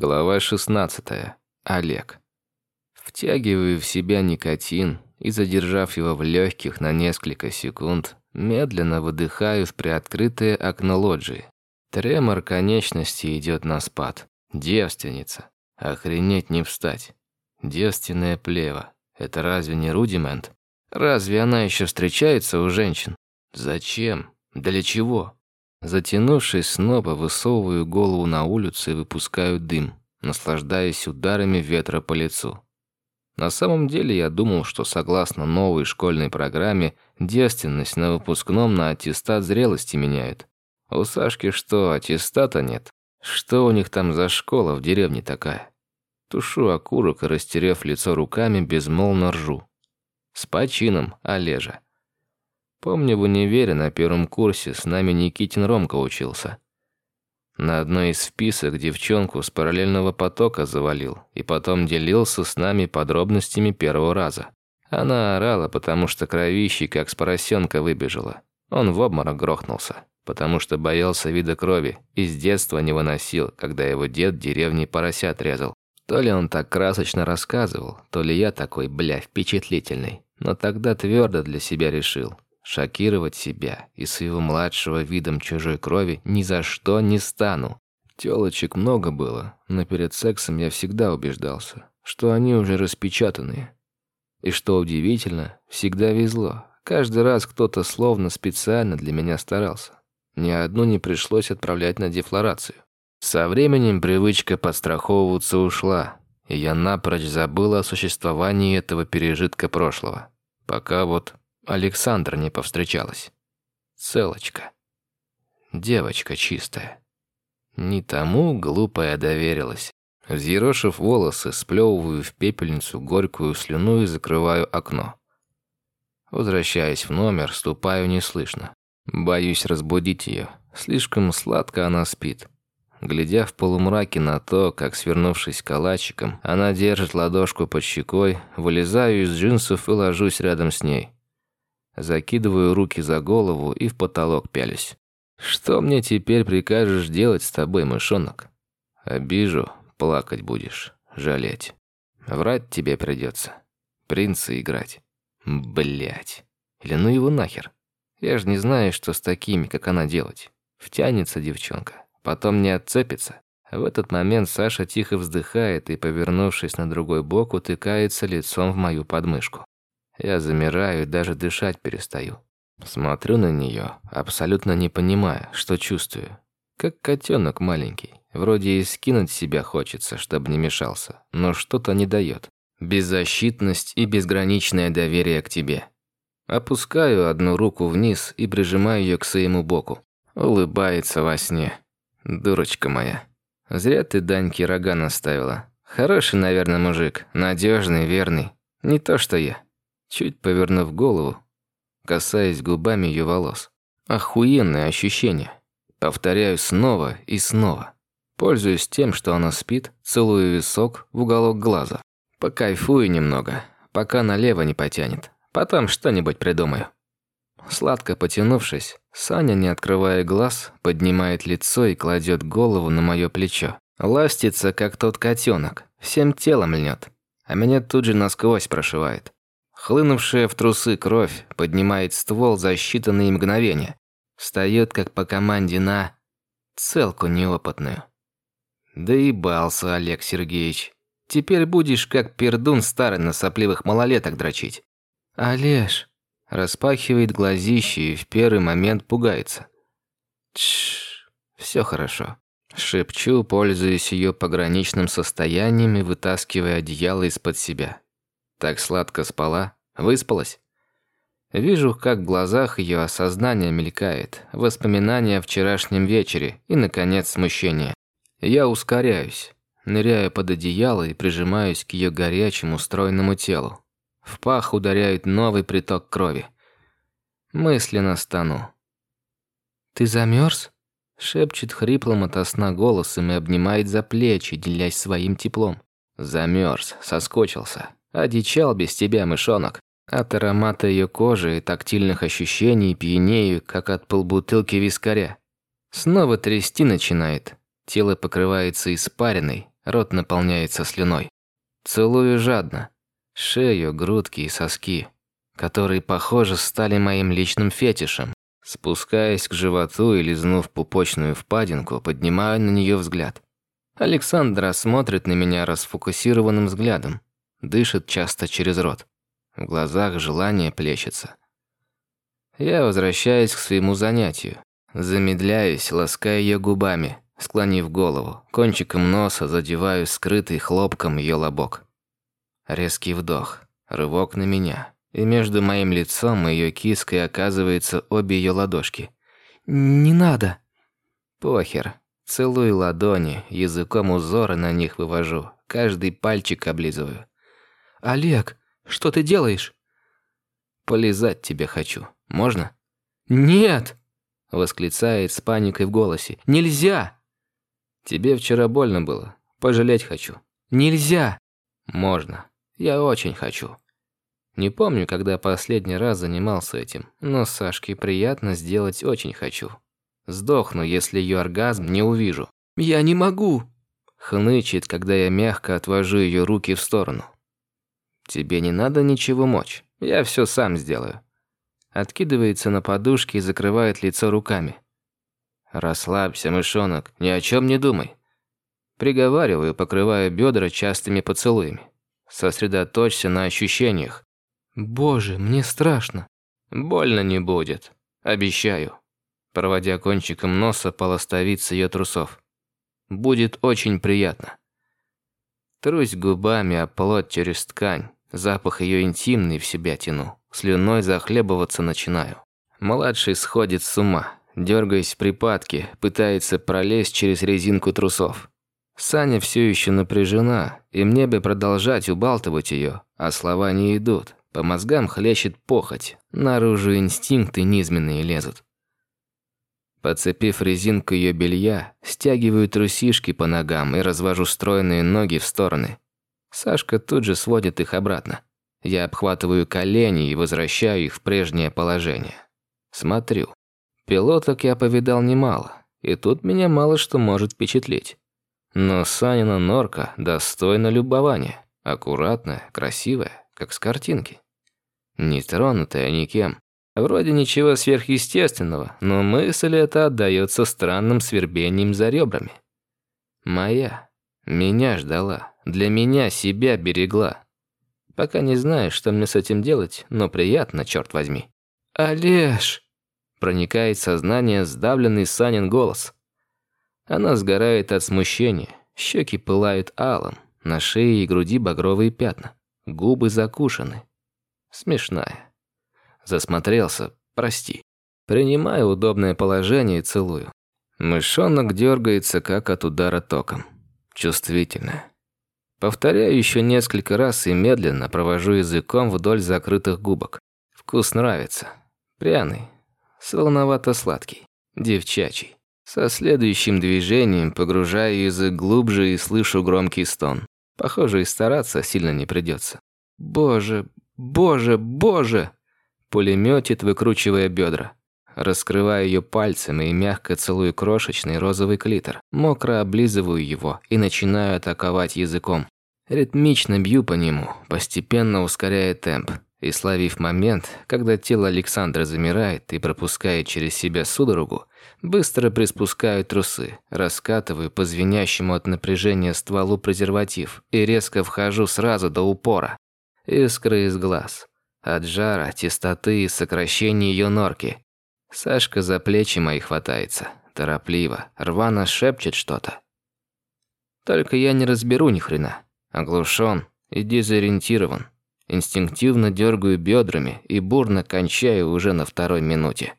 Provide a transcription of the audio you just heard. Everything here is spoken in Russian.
Глава 16. Олег. Втягиваю в себя никотин и, задержав его в легких на несколько секунд, медленно выдыхаю в приоткрытое окно лоджии. Тремор конечности идет на спад. Девственница. Охренеть не встать. Девственное плево. Это разве не рудимент? Разве она еще встречается у женщин? Зачем? Для чего? Затянувшись снова, высовываю голову на улицу и выпускаю дым, наслаждаясь ударами ветра по лицу. На самом деле я думал, что согласно новой школьной программе, девственность на выпускном на аттестат зрелости меняют. У Сашки что, аттестата нет? Что у них там за школа в деревне такая? Тушу окурок и, растерев лицо руками, безмолвно ржу. С почином, Олежа. Помню, в универе на первом курсе с нами Никитин Ромка учился. На одной из вписок девчонку с параллельного потока завалил и потом делился с нами подробностями первого раза. Она орала, потому что кровищей как с поросенка выбежала. Он в обморок грохнулся, потому что боялся вида крови и с детства не выносил, когда его дед в деревне поросят резал. То ли он так красочно рассказывал, то ли я такой, бля, впечатлительный. Но тогда твердо для себя решил, Шокировать себя и своего младшего видом чужой крови ни за что не стану. Тёлочек много было, но перед сексом я всегда убеждался, что они уже распечатанные. И что удивительно, всегда везло. Каждый раз кто-то словно специально для меня старался. Ни одну не пришлось отправлять на дефлорацию. Со временем привычка подстраховываться ушла, и я напрочь забыл о существовании этого пережитка прошлого. Пока вот Александра не повстречалась. Целочка. Девочка чистая. Не тому глупая доверилась. Взъерошив волосы, сплевываю в пепельницу горькую слюну и закрываю окно. Возвращаясь в номер, ступаю неслышно. Боюсь разбудить ее. Слишком сладко она спит. Глядя в полумраке на то, как, свернувшись калачиком, она держит ладошку под щекой, вылезаю из джинсов и ложусь рядом с ней. Закидываю руки за голову и в потолок пялюсь. «Что мне теперь прикажешь делать с тобой, мышонок? Обижу, плакать будешь, жалеть. Врать тебе придется. Принца играть. Блять. Или ну его нахер. Я же не знаю, что с такими, как она, делать. Втянется девчонка, потом не отцепится. В этот момент Саша тихо вздыхает и, повернувшись на другой бок, утыкается лицом в мою подмышку. Я замираю и даже дышать перестаю. Смотрю на нее, абсолютно не понимая, что чувствую. Как котенок маленький. Вроде и скинуть себя хочется, чтобы не мешался, но что-то не дает. Беззащитность и безграничное доверие к тебе. Опускаю одну руку вниз и прижимаю ее к своему боку. Улыбается во сне. Дурочка моя. Зря ты Даньке рога наставила. Хороший, наверное, мужик. надежный, верный. Не то, что я чуть повернув голову, касаясь губами ее волос. Охуенное ощущение. Повторяю снова и снова. Пользуюсь тем, что она спит, целую висок в уголок глаза. Покайфую немного, пока налево не потянет. Потом что-нибудь придумаю. Сладко потянувшись, Саня, не открывая глаз, поднимает лицо и кладет голову на мое плечо. Ластится, как тот котенок, всем телом льнет, а меня тут же насквозь прошивает. Хлынувшая в трусы кровь поднимает ствол за считанные мгновения. Встает, как по команде, на целку неопытную. Да и бался, Олег Сергеевич. Теперь будешь, как пердун старый на сопливых малолеток дрочить. Олеж распахивает глазище и в первый момент пугается. Тш, все хорошо. Шепчу, пользуясь ее пограничным состоянием и вытаскивая одеяло из-под себя. Так сладко спала, выспалась. Вижу, как в глазах ее осознание мелькает, воспоминания о вчерашнем вечере и, наконец, смущение. Я ускоряюсь, ныряю под одеяло и прижимаюсь к ее горячему стройному телу. В пах ударяет новый приток крови. Мысленно стану. «Ты замерз? шепчет хриплым ото сна голосом и обнимает за плечи, делясь своим теплом. Замерз, соскочился. Одичал без тебя, мышонок. От аромата ее кожи и тактильных ощущений пьянею, как от полбутылки вискаря. Снова трясти начинает. Тело покрывается испариной, рот наполняется слюной. Целую жадно. Шею, грудки и соски, которые, похоже, стали моим личным фетишем. Спускаясь к животу и лизнув пупочную впадинку, поднимаю на нее взгляд. Александра смотрит на меня расфокусированным взглядом. Дышит часто через рот. В глазах желание плещется. Я возвращаюсь к своему занятию. Замедляюсь, лаская ее губами, склонив голову. Кончиком носа задеваю скрытый хлопком ее лобок. Резкий вдох, рывок на меня и между моим лицом и ее киской оказываются обе ее ладошки. «Не надо!» «Похер. Целую ладони, языком узоры на них вывожу, каждый пальчик облизываю. «Олег, что ты делаешь?» «Полизать тебе хочу. Можно?» «Нет!» – восклицает с паникой в голосе. «Нельзя!» «Тебе вчера больно было. Пожалеть хочу». «Нельзя!» «Можно. Я очень хочу». Не помню, когда последний раз занимался этим, но Сашке приятно сделать очень хочу. Сдохну, если ее оргазм не увижу. «Я не могу!» Хнычет, когда я мягко отвожу ее руки в сторону. «Тебе не надо ничего мочь. Я все сам сделаю». Откидывается на подушке и закрывает лицо руками. «Расслабься, мышонок, ни о чем не думай». Приговариваю, покрывая бедра частыми поцелуями. Сосредоточься на ощущениях. Боже, мне страшно. Больно не будет. Обещаю. Проводя кончиком носа по ластовице ее трусов. Будет очень приятно. Трусь губами о плоть через ткань. Запах ее интимный в себя тяну. Слюной захлебываться начинаю. Младший сходит с ума. Дергаясь в припадке, пытается пролезть через резинку трусов. Саня все еще напряжена, и мне бы продолжать убалтывать ее, а слова не идут. По мозгам хлещет похоть, наружу инстинкты низменные лезут. Подцепив резинку ее белья, стягиваю трусишки по ногам и развожу стройные ноги в стороны. Сашка тут же сводит их обратно. Я обхватываю колени и возвращаю их в прежнее положение. Смотрю. Пилоток я повидал немало, и тут меня мало что может впечатлить. Но Санина норка достойна любования. Аккуратная, красивая, как с картинки. Не тронутая никем. Вроде ничего сверхъестественного, но мысль эта отдаётся странным свербением за ребрами. Моя. Меня ждала. Для меня себя берегла. Пока не знаю, что мне с этим делать, но приятно, черт возьми. «Олеж!» Проникает сознание сдавленный Санин голос. Она сгорает от смущения. Щеки пылают алым. На шее и груди багровые пятна. Губы закушены. Смешная. Засмотрелся, прости. Принимаю удобное положение и целую. Мышонок дергается, как от удара током. Чувствительная. Повторяю еще несколько раз и медленно провожу языком вдоль закрытых губок. Вкус нравится. Пряный, солоновато-сладкий, девчачий. Со следующим движением погружаю язык глубже и слышу громкий стон. Похоже, и стараться сильно не придется. Боже, боже, боже! Пулеметит, выкручивая бедра. Раскрываю ее пальцами и мягко целую крошечный розовый клитор. Мокро облизываю его и начинаю атаковать языком. Ритмично бью по нему, постепенно ускоряя темп. И словив момент, когда тело Александра замирает и пропускает через себя судорогу, быстро приспускаю трусы, раскатываю по звенящему от напряжения стволу презерватив и резко вхожу сразу до упора. Искры из глаз. От жара, тестоты и сокращения ее норки. Сашка за плечи мои хватается. Торопливо, рвано шепчет что-то. Только я не разберу ни хрена. Оглушен и дезориентирован. Инстинктивно дергаю бедрами и бурно кончаю уже на второй минуте.